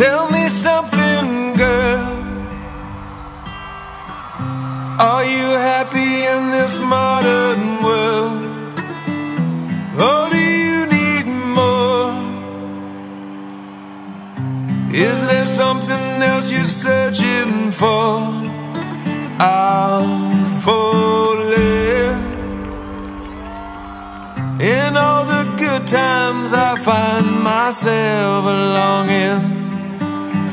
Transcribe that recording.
Tell me something, girl. Are you happy in this modern world? Or do you need more? Is there something else you're searching for? I'm falling. In all the good times, I find myself longing